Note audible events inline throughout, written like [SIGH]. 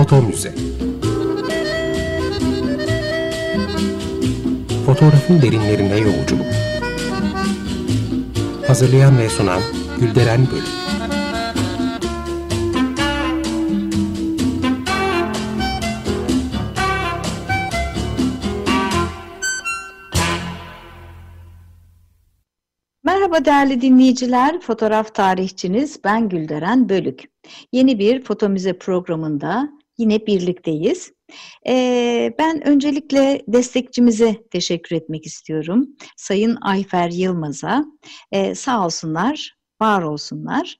Foto Müze. Fotoğrafın derinlerine yolculuk. Hazırlayan ve sunan Gülderen Bölüm. Merhaba değerli dinleyiciler, fotoğraf tarihçiniz ben Gülderen Bölük. Yeni bir foto müze programında yine birlikteyiz. Ee, ben öncelikle destekçimize teşekkür etmek istiyorum. Sayın Ayfer Yılmaz'a. Ee, sağ olsunlar, var olsunlar.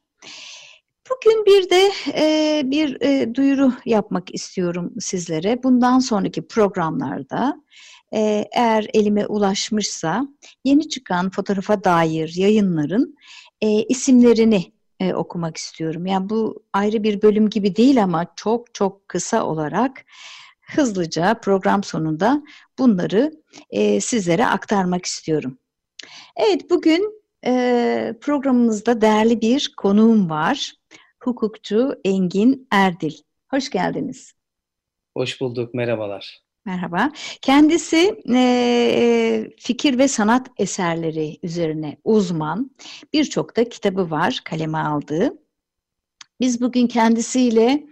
Bugün bir de e, bir e, duyuru yapmak istiyorum sizlere. Bundan sonraki programlarda e, eğer elime ulaşmışsa yeni çıkan fotoğrafa dair yayınların e, isimlerini e, okumak istiyorum. Yani bu ayrı bir bölüm gibi değil ama çok çok kısa olarak hızlıca program sonunda bunları e, sizlere aktarmak istiyorum. Evet bugün e, programımızda değerli bir konuğum var. Hukukçu Engin Erdil. Hoş geldiniz. Hoş bulduk, merhabalar. Merhaba. Kendisi e, fikir ve sanat eserleri üzerine uzman. Birçok da kitabı var kaleme aldığı. Biz bugün kendisiyle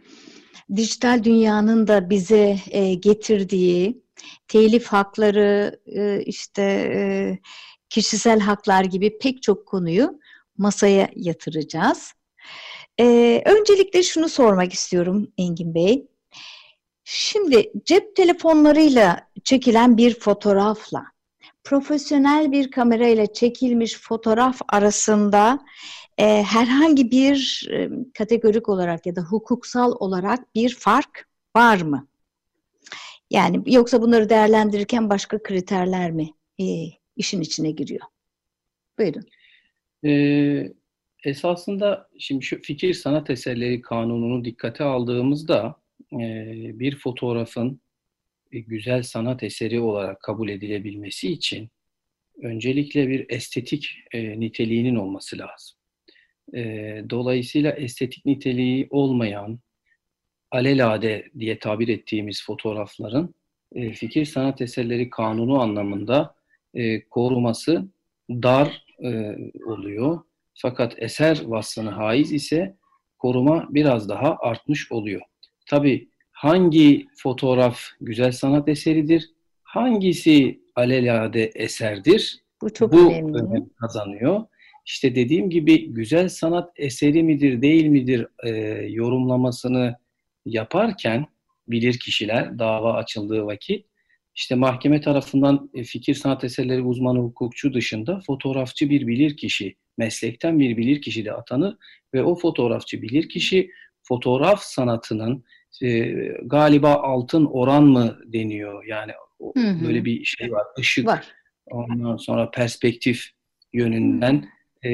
dijital dünyanın da bize e, getirdiği telif hakları, e, işte e, kişisel haklar gibi pek çok konuyu masaya yatıracağız. E, öncelikle şunu sormak istiyorum Engin Bey. Şimdi cep telefonlarıyla çekilen bir fotoğrafla profesyonel bir kamerayla çekilmiş fotoğraf arasında e, herhangi bir e, kategorik olarak ya da hukuksal olarak bir fark var mı? Yani yoksa bunları değerlendirirken başka kriterler mi e, işin içine giriyor? Buyurun. Ee, esasında şimdi şu fikir sanat eserleri kanununu dikkate aldığımızda bir fotoğrafın güzel sanat eseri olarak kabul edilebilmesi için öncelikle bir estetik niteliğinin olması lazım. Dolayısıyla estetik niteliği olmayan, alelade diye tabir ettiğimiz fotoğrafların fikir sanat eserleri kanunu anlamında koruması dar oluyor. Fakat eser vasfını haiz ise koruma biraz daha artmış oluyor. Tabii hangi fotoğraf güzel sanat eseridir, hangisi alelade eserdir? Bu çok Bu önemli. önem kazanıyor. İşte dediğim gibi güzel sanat eseri midir, değil midir e, yorumlamasını yaparken bilir kişiler dava açıldığı vakit işte mahkeme tarafından e, fikir sanat eserleri uzmanı hukukçu dışında fotoğrafçı bir bilir kişi, meslekten bir bilir kişi de atanır ve o fotoğrafçı bilir kişi fotoğraf sanatının e, galiba altın oran mı deniyor yani hı hı. böyle bir şey var ışık var. ondan sonra perspektif yönünden e,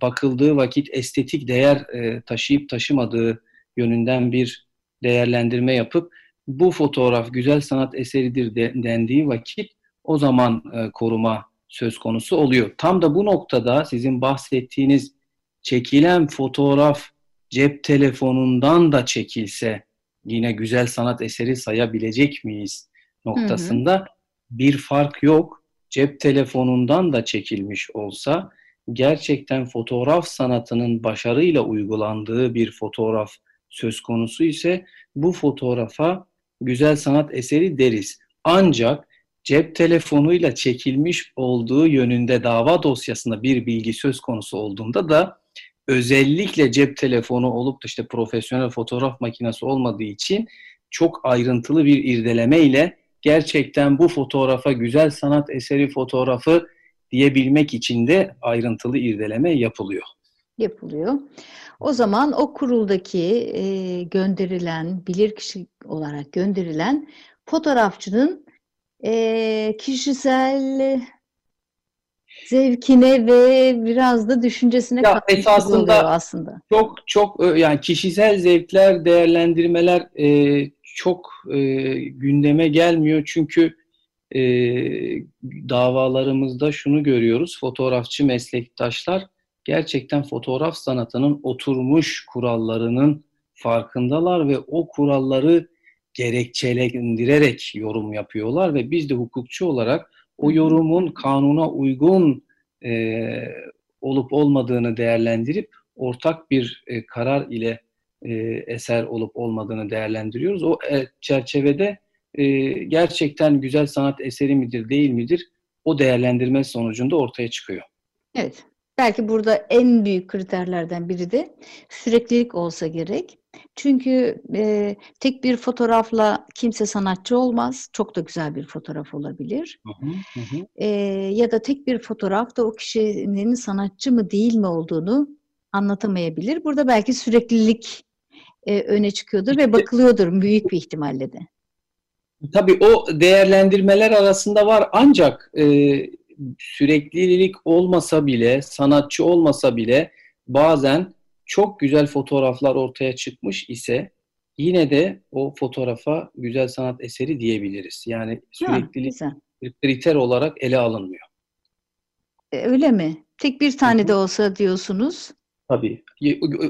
bakıldığı vakit estetik değer e, taşıyıp taşımadığı yönünden bir değerlendirme yapıp bu fotoğraf güzel sanat eseridir de, dendiği vakit o zaman e, koruma söz konusu oluyor. Tam da bu noktada sizin bahsettiğiniz çekilen fotoğraf cep telefonundan da çekilse yine güzel sanat eseri sayabilecek miyiz noktasında hı hı. bir fark yok. Cep telefonundan da çekilmiş olsa gerçekten fotoğraf sanatının başarıyla uygulandığı bir fotoğraf söz konusu ise bu fotoğrafa güzel sanat eseri deriz. Ancak cep telefonuyla çekilmiş olduğu yönünde dava dosyasında bir bilgi söz konusu olduğunda da özellikle cep telefonu olup da işte profesyonel fotoğraf makinesi olmadığı için çok ayrıntılı bir irdeleme ile gerçekten bu fotoğrafa güzel sanat eseri fotoğrafı diyebilmek için de ayrıntılı irdeleme yapılıyor. Yapılıyor. O zaman o kuruldaki e, gönderilen, bilirkişi olarak gönderilen fotoğrafçının e, kişisel zevkine ve biraz da düşüncesine ya esasında aslında. Çok çok e, yani kişisel zevkler, değerlendirmeler e, çok e, gündeme gelmiyor çünkü e, davalarımızda şunu görüyoruz. Fotoğrafçı meslektaşlar gerçekten fotoğraf sanatının oturmuş kurallarının farkındalar ve o kuralları gerekçelendirerek yorum yapıyorlar ve biz de hukukçu olarak o yorumun kanuna uygun e, olup olmadığını değerlendirip ortak bir e, karar ile e, eser olup olmadığını değerlendiriyoruz. O e, çerçevede e, gerçekten güzel sanat eseri midir değil midir o değerlendirme sonucunda ortaya çıkıyor. Evet. Belki burada en büyük kriterlerden biri de süreklilik olsa gerek. Çünkü e, tek bir fotoğrafla kimse sanatçı olmaz. Çok da güzel bir fotoğraf olabilir. Hı hı, hı. E, ya da tek bir fotoğraf da o kişinin sanatçı mı değil mi olduğunu anlatamayabilir. Burada belki süreklilik e, öne çıkıyordur ve bakılıyordur büyük bir ihtimalle de. Tabii o değerlendirmeler arasında var ancak e, süreklilik olmasa bile, sanatçı olmasa bile bazen çok güzel fotoğraflar ortaya çıkmış ise yine de o fotoğrafa güzel sanat eseri diyebiliriz. Yani süreklilik Ha, bir kriter olarak ele alınmıyor. E, öyle mi? Tek bir tane de olsa diyorsunuz. Tabii.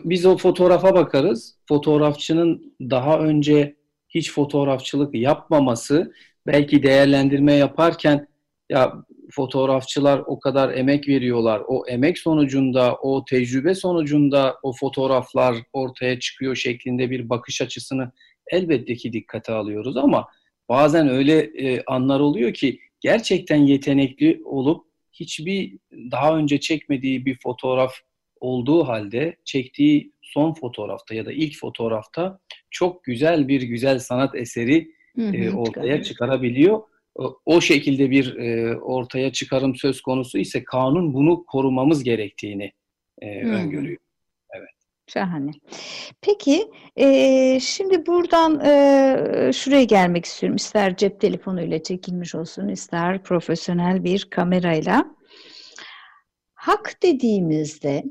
Biz o fotoğrafa bakarız. Fotoğrafçının daha önce hiç fotoğrafçılık yapmaması belki değerlendirme yaparken ya fotoğrafçılar o kadar emek veriyorlar. O emek sonucunda, o tecrübe sonucunda o fotoğraflar ortaya çıkıyor şeklinde bir bakış açısını elbette ki dikkate alıyoruz ama bazen öyle e, anlar oluyor ki gerçekten yetenekli olup hiçbir daha önce çekmediği bir fotoğraf olduğu halde çektiği son fotoğrafta ya da ilk fotoğrafta çok güzel bir güzel sanat eseri Hı hı, e, ortaya çıkarabiliyor. O- şekilde bir e, ortaya çıkarım söz konusu ise kanun bunu korumamız gerektiğini e, hı. öngörüyor. Şahane. Peki, eee, şimdi buradan şuraya gelmek istiyorum. İster cep telefonuyla çekilmiş olsun, ister profesyonel bir kamerayla. Hak dediğimizde,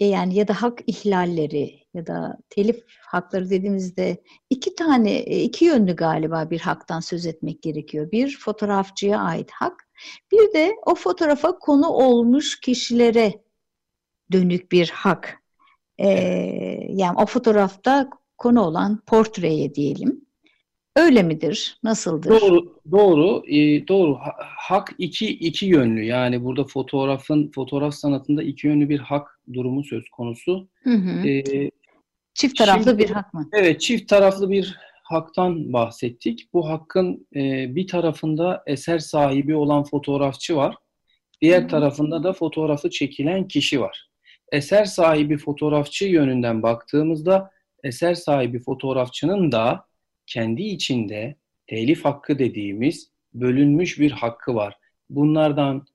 e, yani ya da hak ihlalleri ya da telif hakları dediğimizde iki tane, e, iki yönlü galiba bir haktan söz etmek gerekiyor. Bir fotoğrafçıya ait hak, bir de o fotoğrafa konu olmuş kişilere dönük bir hak. Ee, yani o fotoğrafta konu olan portreye diyelim. Öyle midir? Nasıldır? Doğru, doğru, e, doğru. Ha- Hak iki iki yönlü. Yani burada fotoğrafın fotoğraf sanatında iki yönlü bir hak durumu söz konusu. Hı hı. E, Çift taraflı şimdi- bir hak mı? Evet, çift taraflı bir haktan bahsettik. Bu hakkın e, bir tarafında eser sahibi olan fotoğrafçı var. Diğer Hı. tarafında da fotoğrafı çekilen kişi var. Eser sahibi fotoğrafçı yönünden baktığımızda eser sahibi fotoğrafçının da kendi içinde telif hakkı dediğimiz bölünmüş bir hakkı var. Bunlardan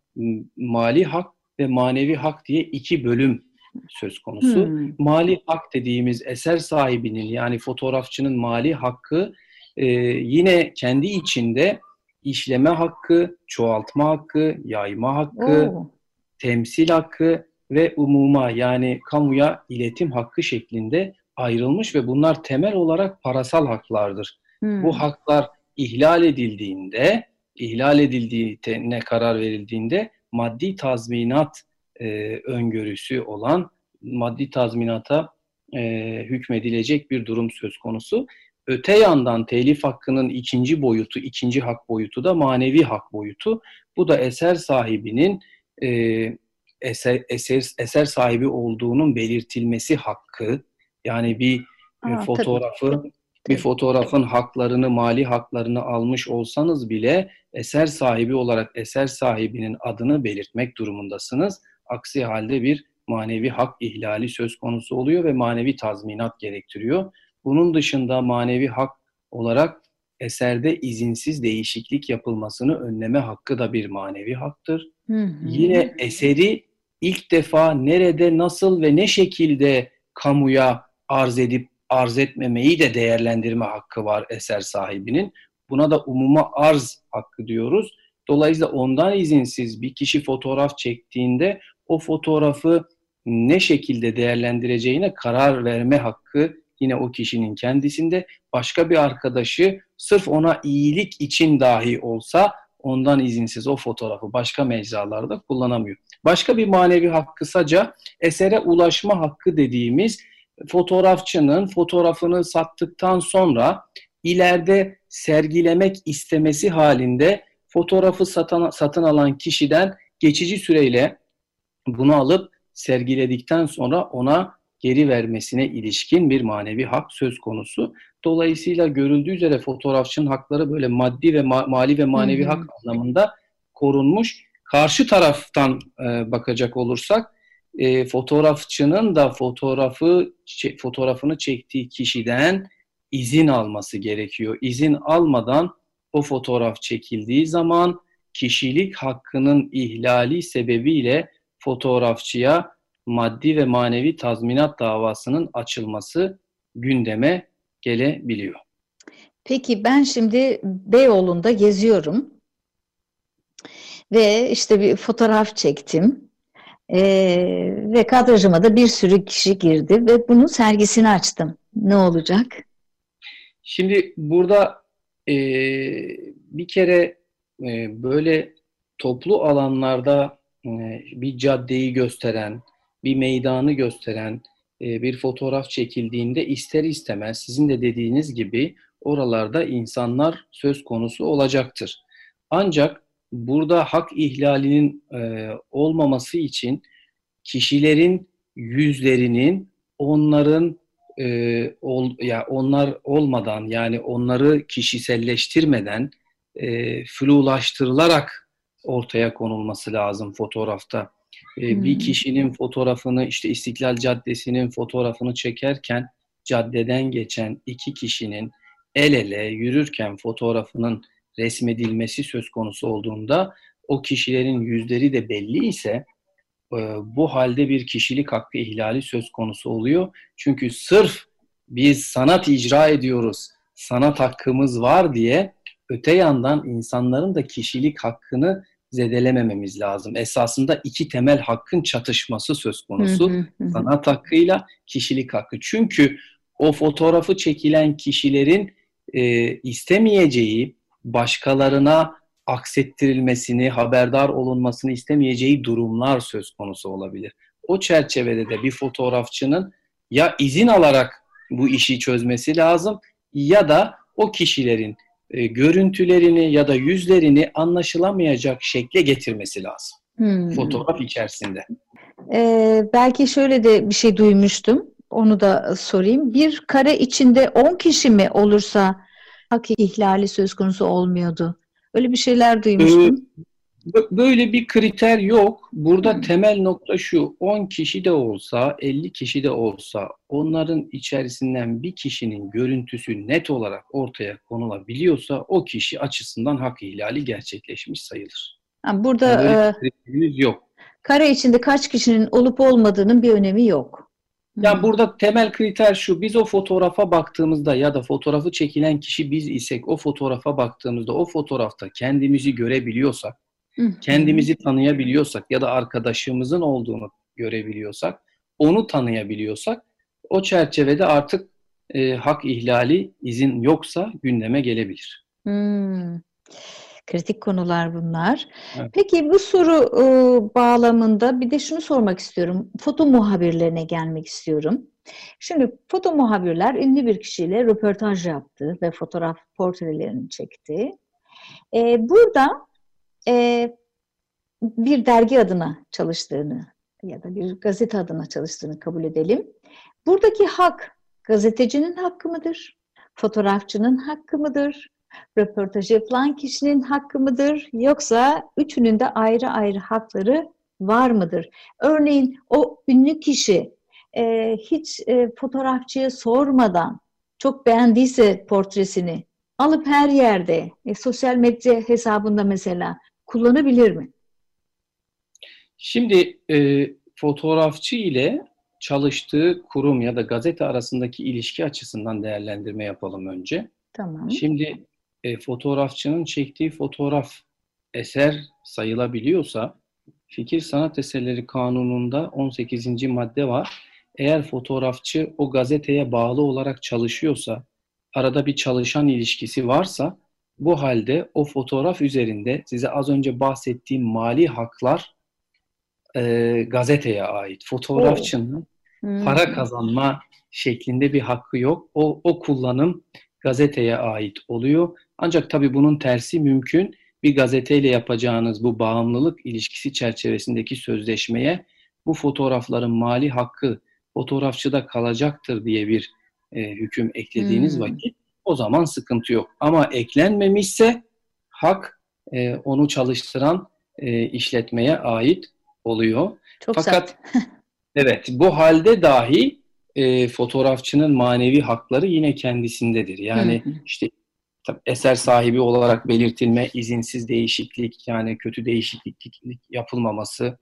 mali hak ve manevi hak diye iki bölüm söz konusu Hmm. mali hak dediğimiz eser sahibinin yani fotoğrafçının mali hakkı e, yine kendi içinde işleme hakkı, çoğaltma hakkı, yayma hakkı, Oo. temsil hakkı ve umuma yani kamuya iletim hakkı şeklinde ayrılmış ve bunlar temel olarak parasal haklardır. Hmm. Bu haklar ihlal edildiğinde, ihlal edildiğine karar verildiğinde maddi tazminat e, öngörüsü olan maddi tazminata e, hükmedilecek bir durum söz konusu. Öte yandan telif hakkının ikinci boyutu, ikinci hak boyutu da manevi hak boyutu. Bu da eser sahibinin e, eser, eser, eser sahibi olduğunun belirtilmesi hakkı. Yani bir e, Aa, fotoğrafı tabii, bir fotoğrafın haklarını, mali haklarını almış olsanız bile eser sahibi olarak eser sahibinin adını belirtmek durumundasınız. Aksi halde bir manevi hak ihlali söz konusu oluyor ve manevi tazminat gerektiriyor. Bunun dışında manevi hak olarak eserde izinsiz değişiklik yapılmasını önleme hakkı da bir manevi haktır. Hı hı. Yine eseri ilk defa nerede, nasıl ve ne şekilde kamuya arz edip arz etmemeyi de değerlendirme hakkı var eser sahibinin. Buna da umuma arz hakkı diyoruz. Dolayısıyla ondan izinsiz bir kişi fotoğraf çektiğinde o fotoğrafı ne şekilde değerlendireceğine karar verme hakkı yine o kişinin kendisinde. Başka bir arkadaşı sırf ona iyilik için dahi olsa ondan izinsiz o fotoğrafı başka mecralarda kullanamıyor. Başka bir manevi hak kısaca esere ulaşma hakkı dediğimiz fotoğrafçının fotoğrafını sattıktan sonra ileride sergilemek istemesi halinde fotoğrafı satan, satın alan kişiden geçici süreyle bunu alıp sergiledikten sonra ona geri vermesine ilişkin bir manevi hak söz konusu. Dolayısıyla görüldüğü üzere fotoğrafçının hakları böyle maddi ve ma- mali ve manevi hı. hak anlamında korunmuş. Karşı taraftan e, bakacak olursak e, fotoğrafçının da fotoğrafı fotoğrafını çektiği kişiden izin alması gerekiyor. İzin almadan o fotoğraf çekildiği zaman kişilik hakkının ihlali sebebiyle fotoğrafçıya maddi ve manevi tazminat davasının açılması gündeme gelebiliyor. Peki ben şimdi Beyoğlu'nda geziyorum ve işte bir fotoğraf çektim ee, ve kadrajıma da bir sürü kişi girdi ve bunun sergisini açtım. Ne olacak? Şimdi burada e, bir kere e, böyle toplu alanlarda bir caddeyi gösteren, bir meydanı gösteren e, bir fotoğraf çekildiğinde ister istemez sizin de dediğiniz gibi oralarda insanlar söz konusu olacaktır. Ancak burada hak ihlalinin e, olmaması için kişilerin yüzlerinin onların e, ya onlar olmadan yani onları kişiselleştirmeden e, flulaştırılarak ortaya konulması lazım fotoğrafta. E, hmm. Bir kişinin fotoğrafını işte İstiklal Caddesi'nin fotoğrafını çekerken caddeden geçen iki kişinin el ele yürürken fotoğrafının resmedilmesi söz konusu olduğunda o kişilerin yüzleri de belli ise e, bu halde bir kişilik hakkı ihlali söz konusu oluyor. Çünkü sırf biz sanat icra ediyoruz, sanat hakkımız var diye öte yandan insanların da kişilik hakkını zedelemememiz lazım. Esasında iki temel hakkın çatışması söz konusu. Hı hı hı. Sanat hakkıyla kişilik hakkı. Çünkü o fotoğrafı çekilen kişilerin e, istemeyeceği, başkalarına aksettirilmesini, haberdar olunmasını istemeyeceği durumlar söz konusu olabilir. O çerçevede de bir fotoğrafçının ya izin alarak bu işi çözmesi lazım ya da o kişilerin e, görüntülerini ya da yüzlerini anlaşılamayacak şekle getirmesi lazım. Hmm. Fotoğraf içerisinde. Ee, belki şöyle de bir şey duymuştum. Onu da sorayım. Bir kare içinde 10 kişi mi olursa hak ihlali söz konusu olmuyordu. Öyle bir şeyler duymuştum. Ee, böyle bir kriter yok. Burada hmm. temel nokta şu. 10 kişi de olsa, 50 kişi de olsa onların içerisinden bir kişinin görüntüsü net olarak ortaya konulabiliyorsa o kişi açısından hak ihlali gerçekleşmiş sayılır. Yani burada yani e, yok. Kare içinde kaç kişinin olup olmadığının bir önemi yok. Yani hmm. burada temel kriter şu. Biz o fotoğrafa baktığımızda ya da fotoğrafı çekilen kişi biz isek o fotoğrafa baktığımızda o fotoğrafta kendimizi görebiliyorsak. Kendimizi tanıyabiliyorsak ya da arkadaşımızın olduğunu görebiliyorsak, onu tanıyabiliyorsak o çerçevede artık e, hak ihlali izin yoksa gündeme gelebilir. Hmm. Kritik konular bunlar. Evet. Peki bu soru e, bağlamında bir de şunu sormak istiyorum. Foto muhabirlerine gelmek istiyorum. Şimdi foto muhabirler ünlü bir kişiyle röportaj yaptı ve fotoğraf portrelerini çekti. E, burada e, bir dergi adına çalıştığını ya da bir gazete adına çalıştığını kabul edelim. Buradaki hak gazetecinin hakkı mıdır? Fotoğrafçının hakkı mıdır? röportaj yapılan kişinin hakkı mıdır yoksa üçünün de ayrı ayrı hakları var mıdır? Örneğin o ünlü kişi e, hiç e, fotoğrafçıya sormadan çok beğendiyse portresini alıp her yerde e, sosyal medya hesabında mesela kullanabilir mi? Şimdi e, fotoğrafçı ile çalıştığı kurum ya da gazete arasındaki ilişki açısından değerlendirme yapalım önce. Tamam. Şimdi e, fotoğrafçının çektiği fotoğraf eser sayılabiliyorsa Fikir Sanat Eserleri Kanunu'nda 18. madde var. Eğer fotoğrafçı o gazeteye bağlı olarak çalışıyorsa, arada bir çalışan ilişkisi varsa bu halde o fotoğraf üzerinde size az önce bahsettiğim mali haklar e, gazeteye ait. Fotoğrafçının Hmm. para kazanma şeklinde bir hakkı yok. O, o kullanım gazeteye ait oluyor. Ancak tabii bunun tersi mümkün. Bir gazeteyle yapacağınız bu bağımlılık ilişkisi çerçevesindeki sözleşmeye bu fotoğrafların mali hakkı fotoğrafçıda kalacaktır diye bir e, hüküm eklediğiniz Hmm. vakit o zaman sıkıntı yok. Ama eklenmemişse hak e, onu çalıştıran e, işletmeye ait oluyor. Çok Fakat [LAUGHS] evet bu halde dahi e, fotoğrafçının manevi hakları yine kendisindedir. Yani Hı hı. işte tabii eser sahibi olarak belirtilme, izinsiz değişiklik yani kötü değişiklik yapılmaması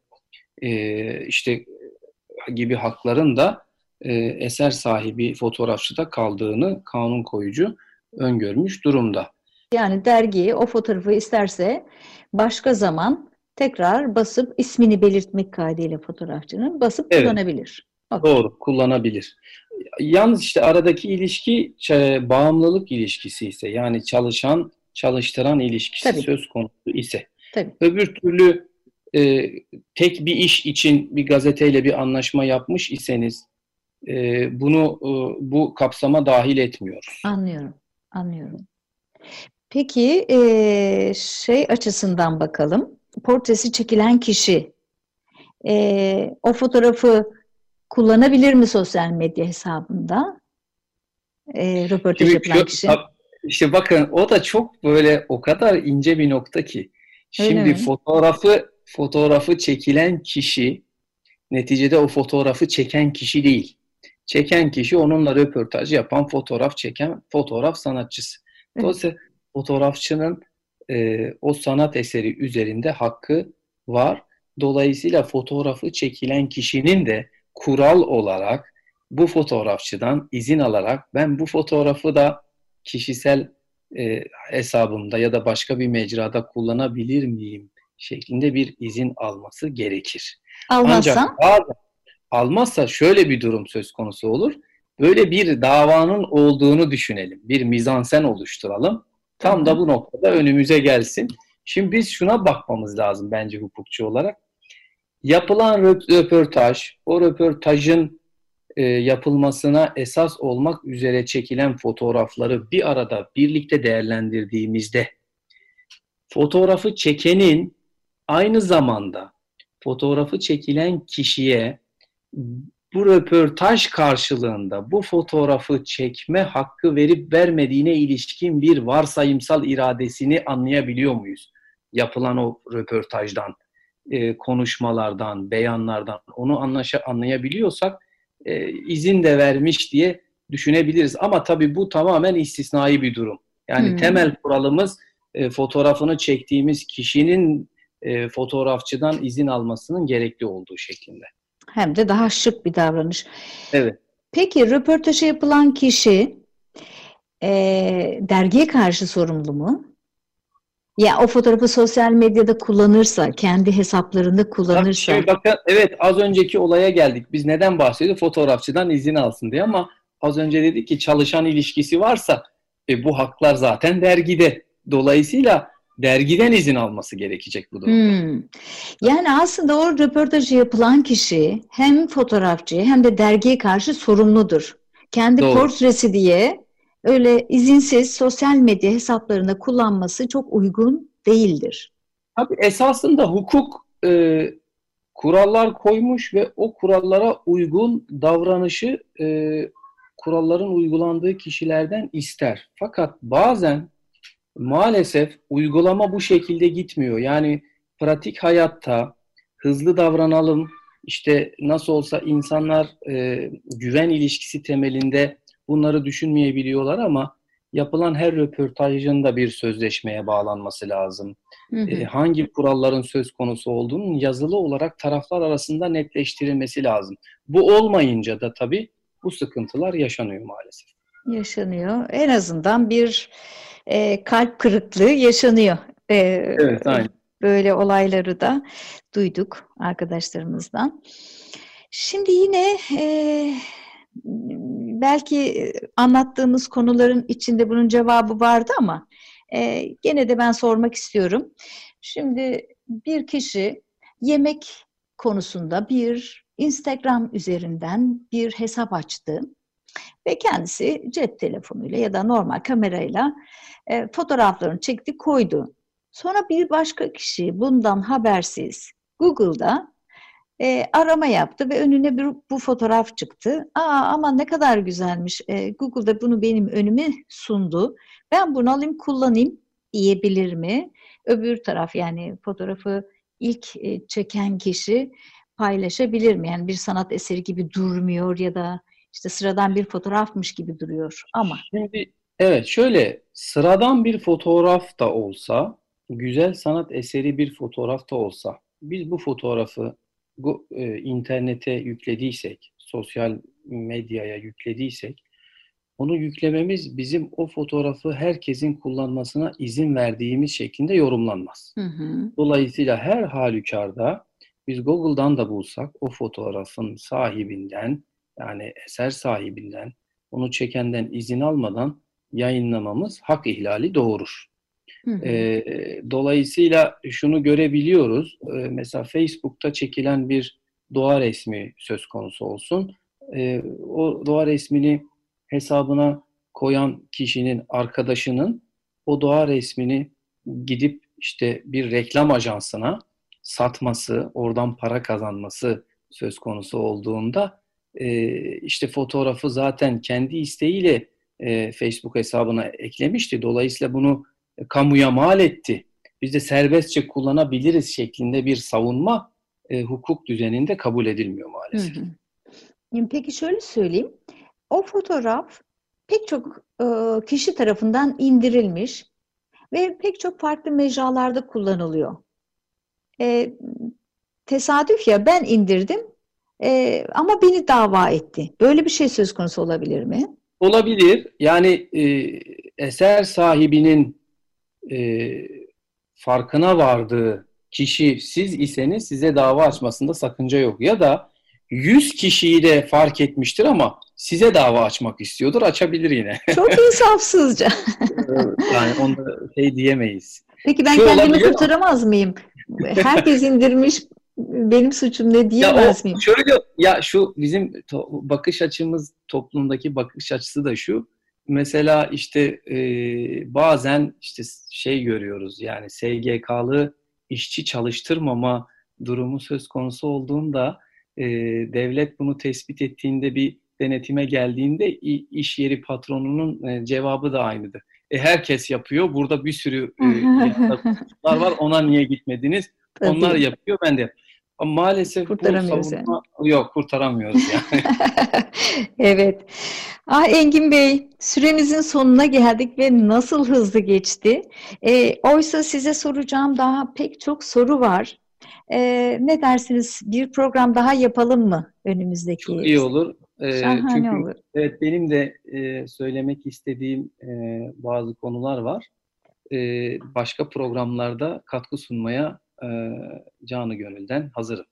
e, işte gibi hakların da e, eser sahibi fotoğrafçıda kaldığını kanun koyucu öngörmüş durumda. Yani dergi o fotoğrafı isterse başka zaman tekrar basıp ismini belirtmek kaydıyla fotoğrafçının basıp Evet. kullanabilir. Doğru, kullanabilir. Yalnız işte aradaki ilişki bağımlılık ilişkisi ise yani çalışan çalıştıran ilişkisi Tabii. söz konusu ise Tabii. öbür türlü e, tek bir iş için bir gazeteyle bir anlaşma yapmış iseniz e, bunu e, bu kapsama dahil etmiyoruz. Anlıyorum. Anlıyorum. Peki eee, şey açısından bakalım. Portresi çekilen kişi eee, o fotoğrafı kullanabilir mi sosyal medya hesabında? Röportaj Şimdi yapılan kişi. işte bakın o da çok böyle o kadar ince bir nokta ki. Öyle Şimdi mi? fotoğrafı fotoğrafı çekilen kişi neticede o fotoğrafı çeken kişi değil. Çeken kişi onunla röportaj yapan, fotoğraf çeken fotoğraf sanatçısı. Dolayısıyla fotoğrafçının e, o sanat eseri üzerinde hakkı var. Dolayısıyla fotoğrafı çekilen kişinin de kural olarak bu fotoğrafçıdan izin alarak ben bu fotoğrafı da kişisel e, hesabımda ya da başka bir mecrada kullanabilir miyim şeklinde bir izin alması gerekir. Almazsa Ancak bazen almazsa şöyle bir durum söz konusu olur. Böyle bir davanın olduğunu düşünelim. Bir mizansen oluşturalım. Tam da bu noktada önümüze gelsin. Şimdi biz şuna bakmamız lazım bence hukukçu olarak. Yapılan rö- röportaj, o röportajın e, yapılmasına esas olmak üzere çekilen fotoğrafları bir arada birlikte değerlendirdiğimizde fotoğrafı çekenin aynı zamanda fotoğrafı çekilen kişiye bu röportaj karşılığında bu fotoğrafı çekme hakkı verip vermediğine ilişkin bir varsayımsal iradesini anlayabiliyor muyuz? Yapılan o röportajdan, e, konuşmalardan, beyanlardan onu anlaşa, anlayabiliyorsak e, izin de vermiş diye düşünebiliriz. Ama tabii bu tamamen istisnai bir durum. Yani Hmm. temel kuralımız e, fotoğrafını çektiğimiz kişinin e, fotoğrafçıdan izin almasının gerekli olduğu şeklinde. Hem de daha şık bir davranış. Evet. Peki röportajı yapılan kişi eee, dergiye karşı sorumlu mu? Ya o fotoğrafı sosyal medyada kullanırsa, kendi hesaplarında kullanırsa. Şimdi bakın evet az önceki olaya geldik. Biz neden bahsediyoruz? Fotoğrafçıdan izin alsın diye ama az önce dedik ki çalışan ilişkisi varsa e, bu haklar zaten dergide. Dolayısıyla dergiden izin alması gerekecek bu durumda. Hmm. Yani aslında o röportajı yapılan kişi hem fotoğrafçı hem de dergiye karşı sorumludur. Kendi Doğru. portresi diye öyle izinsiz sosyal medya hesaplarında kullanması çok uygun değildir. Tabii esasında hukuk e, kurallar koymuş ve o kurallara uygun davranışı e, kuralların uygulandığı kişilerden ister. Fakat bazen maalesef uygulama bu şekilde gitmiyor. Yani pratik hayatta hızlı davranalım, işte nasıl olsa insanlar e, güven ilişkisi temelinde bunları düşünmeyebiliyorlar ama yapılan her röportajın da bir sözleşmeye bağlanması lazım. Hı hı. E, hangi kuralların söz konusu olduğunun yazılı olarak taraflar arasında netleştirilmesi lazım. Bu olmayınca da tabii bu sıkıntılar yaşanıyor maalesef. Yaşanıyor. En azından bir e, kalp kırıklığı yaşanıyor. E, Evet, aynen. Böyle olayları da duyduk arkadaşlarımızdan. Şimdi yine e, belki anlattığımız konuların içinde bunun cevabı vardı ama e, gene de ben sormak istiyorum. Şimdi bir kişi yemek konusunda bir Instagram üzerinden bir hesap açtı ve kendisi cep telefonuyla ya da normal kamerayla e, fotoğraflarını çekti koydu. Sonra bir başka kişi bundan habersiz Google'da e, arama yaptı ve önüne bir, bu fotoğraf çıktı. Aa ama ne kadar güzelmiş. E, Google'da bunu benim önüme sundu. Ben bunu alayım kullanayım diyebilir mi? Öbür taraf yani fotoğrafı ilk e, çeken kişi paylaşabilir mi? Yani bir sanat eseri gibi durmuyor ya da işte sıradan bir fotoğrafmış gibi duruyor ama. Şimdi evet şöyle sıradan bir fotoğraf da olsa, güzel sanat eseri bir fotoğraf da olsa biz bu fotoğrafı bu, e, internete yüklediysek, sosyal medyaya yüklediysek onu yüklememiz bizim o fotoğrafı herkesin kullanmasına izin verdiğimiz şeklinde yorumlanmaz. Hı hı. Dolayısıyla her halükarda biz Google'dan da bulsak o fotoğrafın sahibinden yani eser sahibinden onu çekenden izin almadan yayınlamamız hak ihlali doğurur. Hı hı. E, dolayısıyla şunu görebiliyoruz. E, mesela Facebook'ta çekilen bir doğa resmi söz konusu olsun. E, o doğa resmini hesabına koyan kişinin arkadaşının o doğa resmini gidip işte bir reklam ajansına satması, oradan para kazanması söz konusu olduğunda e, işte fotoğrafı zaten kendi isteğiyle e, Facebook hesabına eklemişti. Dolayısıyla bunu kamuya mal etti. Biz de serbestçe kullanabiliriz şeklinde bir savunma e, hukuk düzeninde kabul edilmiyor maalesef. Hı hı. Peki şöyle söyleyeyim. O fotoğraf pek çok e, kişi tarafından indirilmiş ve pek çok farklı mecralarda kullanılıyor. E, tesadüf ya ben indirdim e, ama beni dava etti. Böyle bir şey söz konusu olabilir mi? Olabilir. Yani e, eser sahibinin e, farkına vardığı kişi siz iseniz size dava açmasında sakınca yok. Ya da 100 kişiyi de fark etmiştir ama size dava açmak istiyordur, açabilir yine. [LAUGHS] Çok insafsızca. yani onda şey diyemeyiz. Peki ben Şu kendimi kurtaramaz mıyım? Herkes indirmiş, benim suçum ne diyemez miyim? Şöyle ya şu bizim to- bakış açımız toplumdaki bakış açısı da şu. Mesela işte e, bazen işte şey görüyoruz yani SGK'lı işçi çalıştırmama durumu söz konusu olduğunda e, devlet bunu tespit ettiğinde bir denetime geldiğinde iş yeri patronunun e, cevabı da aynıdır. E, herkes yapıyor. Burada bir sürü e, [LAUGHS] var. Ona niye gitmediniz? Onlar yapıyor. Ben de ama maalesef bu savunma yani. yok kurtaramıyoruz yani. [LAUGHS] evet. Ah Engin Bey, süremizin sonuna geldik ve nasıl hızlı geçti. E, oysa size soracağım daha pek çok soru var. E, ne dersiniz? Bir program daha yapalım mı önümüzdeki? Çok iyi olur. E, Şahane çünkü, olur. Evet benim de e, söylemek istediğim e, bazı konular var. E, başka programlarda katkı sunmaya e, canı gönülden hazırım.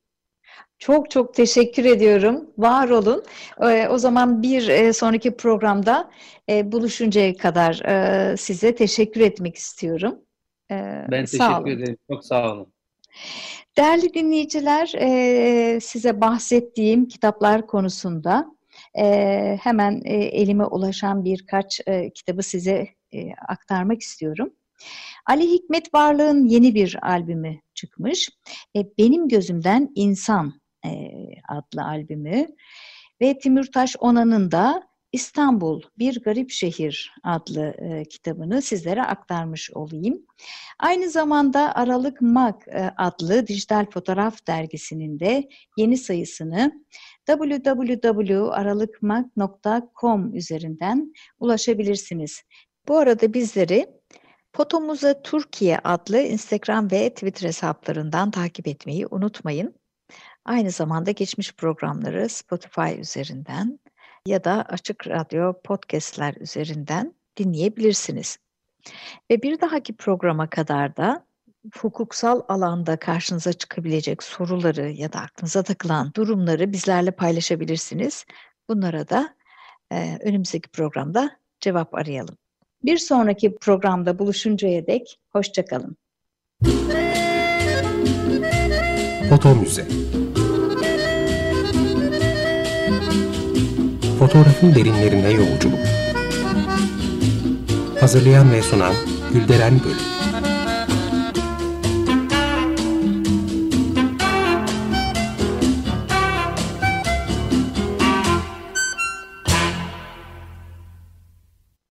Çok çok teşekkür ediyorum. Var olun. O zaman bir e, sonraki programda e, buluşuncaya kadar e, size teşekkür etmek istiyorum. Ben teşekkür ederim. Çok sağ olun. Değerli dinleyiciler, size bahsettiğim kitaplar konusunda hemen elime ulaşan birkaç kitabı size aktarmak istiyorum. Ali Hikmet Varlığ'ın yeni bir albümü çıkmış. E, Benim Gözümden İnsan e, adlı albümü ve Timurtaş Onan'ın da İstanbul Bir Garip Şehir adlı e, kitabını sizlere aktarmış olayım. Aynı zamanda Aralık Mag e, adlı dijital fotoğraf dergisinin de yeni sayısını www.aralıkmag.com üzerinden ulaşabilirsiniz. Bu arada bizleri Fotomuza Türkiye adlı Instagram ve Twitter hesaplarından takip etmeyi unutmayın. Aynı zamanda geçmiş programları Spotify üzerinden ya da Açık Radyo podcastler üzerinden dinleyebilirsiniz. Ve bir dahaki programa kadar da hukuksal alanda karşınıza çıkabilecek soruları ya da aklınıza takılan durumları bizlerle paylaşabilirsiniz. Bunlara da e, önümüzdeki programda cevap arayalım. Bir sonraki programda buluşuncaya dek hoşçakalın. Foto Müze Fotoğrafın derinlerine yolculuk. Hazırlayan ve sunan Gülderen Bölüm.